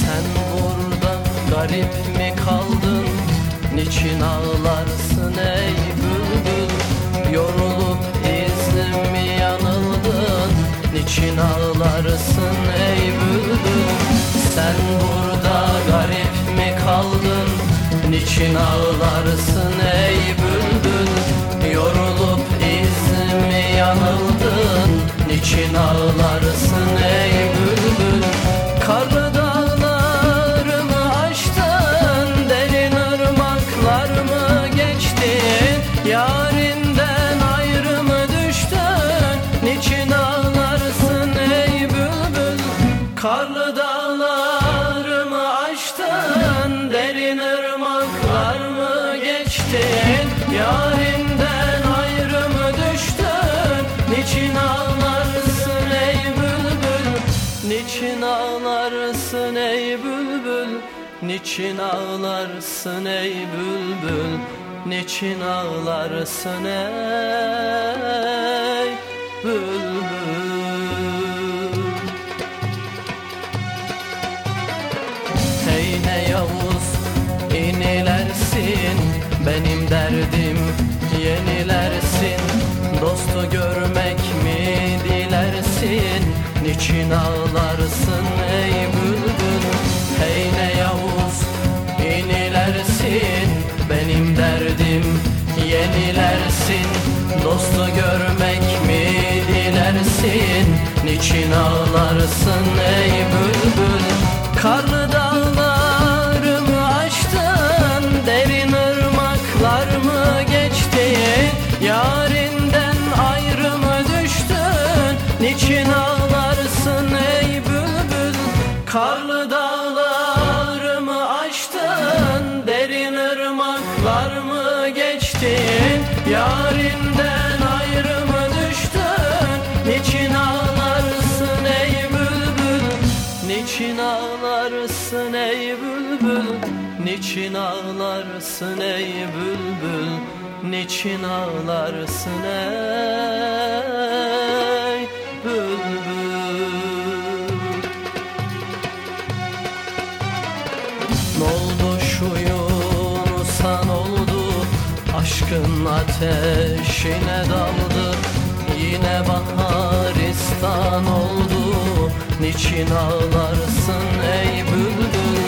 Sen burada garip mi kaldın? Niçin ağlarsın ey bülbül? Yorulup izin mi yanıldın? Niçin ağlarsın ey bülbül? Sen burada garip mi kaldın? Niçin ağlarsın ey bülbül? Yorulup Niçin ağlarsın ey bülbül. Karlı dağlarımı aştın Derin ırmaklar mı geçtin? Yarinden ayrı mı düştün? Niçin ağlarsın ey bülbül? Karlı dağlarımı aştın Derin ırmaklar mı geçtin? Yarinden Niçin ağlarsın ey bülbül? Niçin ağlarsın ey bülbül? Hey ne Yavuz inilersin. Benim derdim yenilersin. Dostu görmek mi dilersin? Niçin ağlarsın ey ağlarsın ey bülbül. Karlı dağlarımı aştın Derin ırmaklar mı geçtin Yarinden ayrı mı düştün? Niçin ağlarsın ey bülbül? Karlı dağlarımı aştın Derin ırmaklar mı geçtin Yarinden Niçin ağlarsın ey bülbül? Niçin ağlarsın ey bülbül? Ne oldu şu Yunus'a oldu? Aşkın ateşine daldı. Yine baharistan oldu. Niçin ağlarsın ey bülbül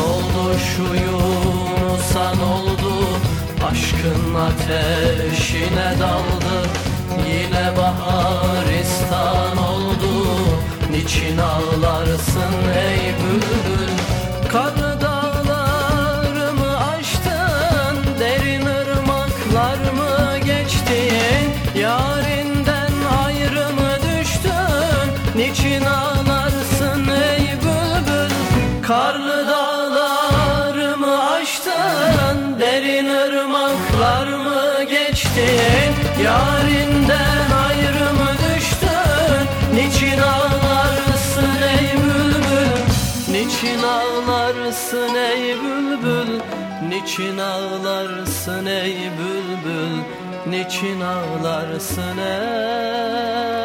oldu şu Yunus'a oldu? Aşkın ateşine daldı. Yine baharistan oldu. Niçin ağlarsın ey bülbül? Karlı dağlarımı aştın Derin ırmaklar mı geçtin? Yarinden ayrı mı düştün? Niçin ağlarsın aştın Derin ırmaklar mı geçtin Yarinden ayrı mı düştün? Niçin ağlarsın ey bülbül? Niçin ağlarsın ey bülbül? Niçin ağlarsın ey bülbül? Niçin ağlarsın ey